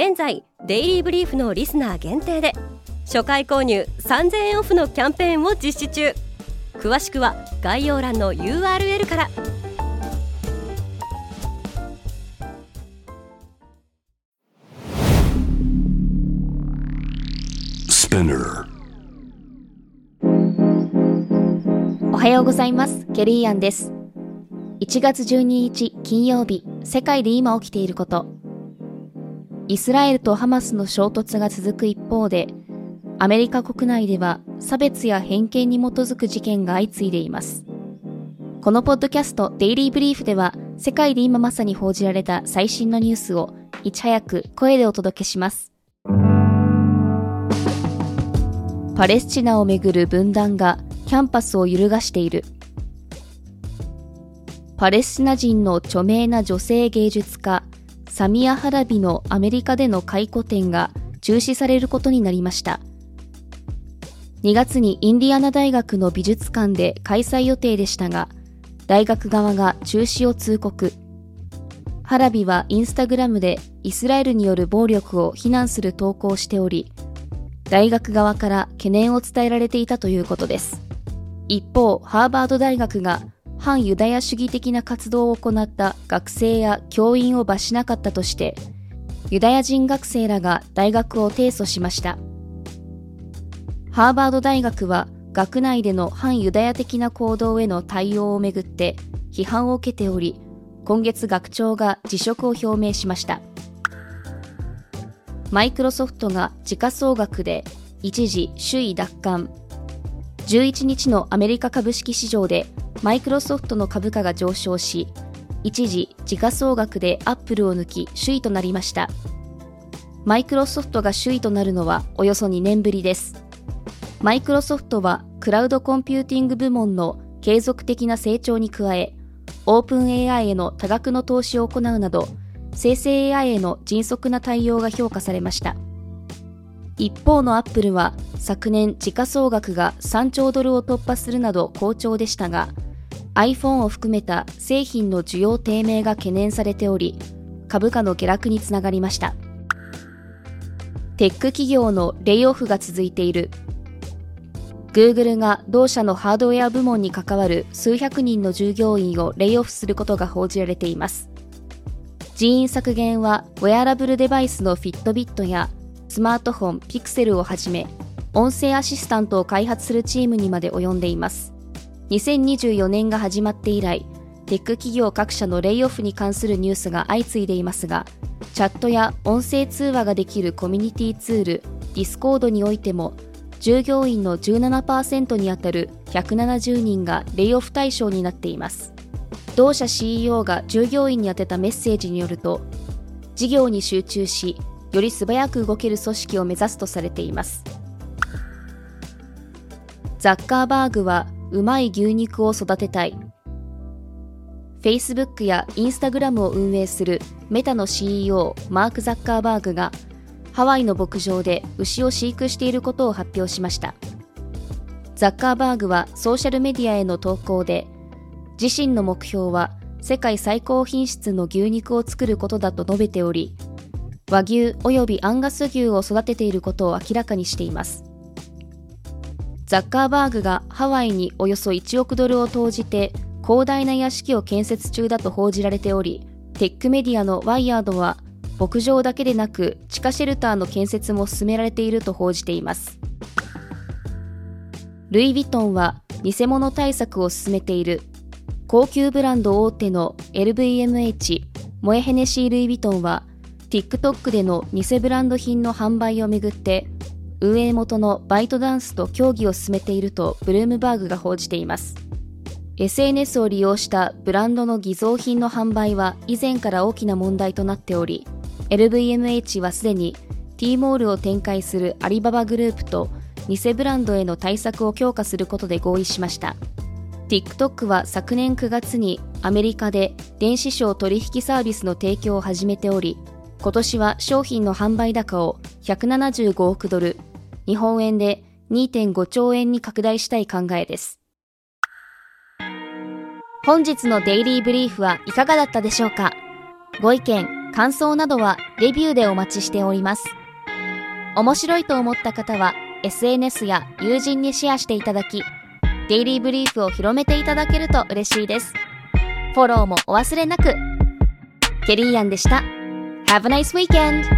現在デイリーブリーフのリスナー限定で初回購入3000円オフのキャンペーンを実施中。詳しくは概要欄の URL から。おはようございます。ケリーアンです。1月12日金曜日世界で今起きていることイスラエルとハマスの衝突が続く一方で、アメリカ国内では差別や偏見に基づく事件が相次いでいます。このポッドキャストデイリーブリーフでは、世界で今まさに報じられた最新のニュースをいち早く声でお届けします。パレスチナをめぐる分断がキャンパスを揺るがしている。パレスチナ人の著名な女性芸術家サミア・ハラビのアメリカでの回顧展が中止されることになりました。2月にインディアナ大学の美術館で開催予定でしたが、大学側が中止を通告。ハラビはインスタグラムでイスラエルによる暴力を非難する投稿をしており、大学側から懸念を伝えられていたということです。一方、ハーバード大学が反ユダヤ主義的な活動を行った学生や教員を罰しなかったとして、ユダヤ人学生らが大学を提訴しました。ハーバード大学は学内での反ユダヤ的な行動への対応をめぐって批判を受けており、今月学長が辞職を表明しました。マイクロソフトが時価総額で一時首位奪還。11日のアメリカ株式市場でマイクロソフトの株価が上昇し、一時時価総額でアップルを抜き首位となりました。マイクロソフトが首位となるのはおよそ2年ぶりです。マイクロソフトはクラウドコンピューティング部門の継続的な成長に加え、 OpenAI への多額の投資を行うなど、生成 AI への迅速な対応が評価されました。一方のアップルは昨年時価総額が3兆ドルを突破するなど好調でしたが、iPhone を含めた製品の需要低迷が懸念されており、株価の下落につながりました。テック企業のレイオフが続いている。Google が同社のハードウェア部門に関わる数百人の従業員をレイオフすることが報じられています。人員削減はウェアラブルデバイスのフィットビットやスマートフォンピクセルをはじめ、音声アシスタントを開発するチームにまで及んでいます。2024年が始まって以来、テック企業各社のレイオフに関するニュースが相次いでいますが、チャットや音声通話ができるコミュニティツール、ディスコードにおいても、従業員の17%にあたる170人がレイオフ対象になっています。同社 CEO が従業員に宛てたメッセージによると、事業に集中し、より素早く動ける組織を目指すとされています。ザッカーバーグはうまい牛肉を育てたい。Facebook や Instagram を運営するメタの CEO マーク・ザッカーバーグがハワイの牧場で牛を飼育していることを発表しました。ザッカーバーグはソーシャルメディアへの投稿で自身の目標は世界最高品質の牛肉を作ることだと述べており和牛及びアンガス牛を育てていることを明らかにしています。ザッカーバーグがハワイにおよそ1億ドルを投じて広大な屋敷を建設中だと報じられており、テックメディアのワイヤードは牧場だけでなく地下シェルターの建設も進められていると報じています。ルイ・ヴィトンは偽物対策を進めている高級ブランド大手の LVMH モエヘネシー・ルイ・ヴィトンは TikTok での偽ブランド品の販売をめぐって運営元のバイトダンスと協議を進めているとブルームバーグが報じています。SNS を利用したブランドの偽造品の販売は以前から大きな問題となっており LVMH はすでに T モールを展開するアリババグループと偽ブランドへの対策を強化することで合意しました。TikTok は昨年9月にアメリカで電子商取引サービスの提供を始めており今年は商品の販売高を175億ドル日本円で2.5兆円に拡大したい考えです。本日のデイリーブリーフはいかがだったでしょうか？ご意見、感想などはレビューでお待ちしております。面白いと思った方は SNS や友人にシェアしていただきデイリーブリーフを広めていただけると嬉しいです。フォローもお忘れなく。ケリーアンでした。Have a nice weekend!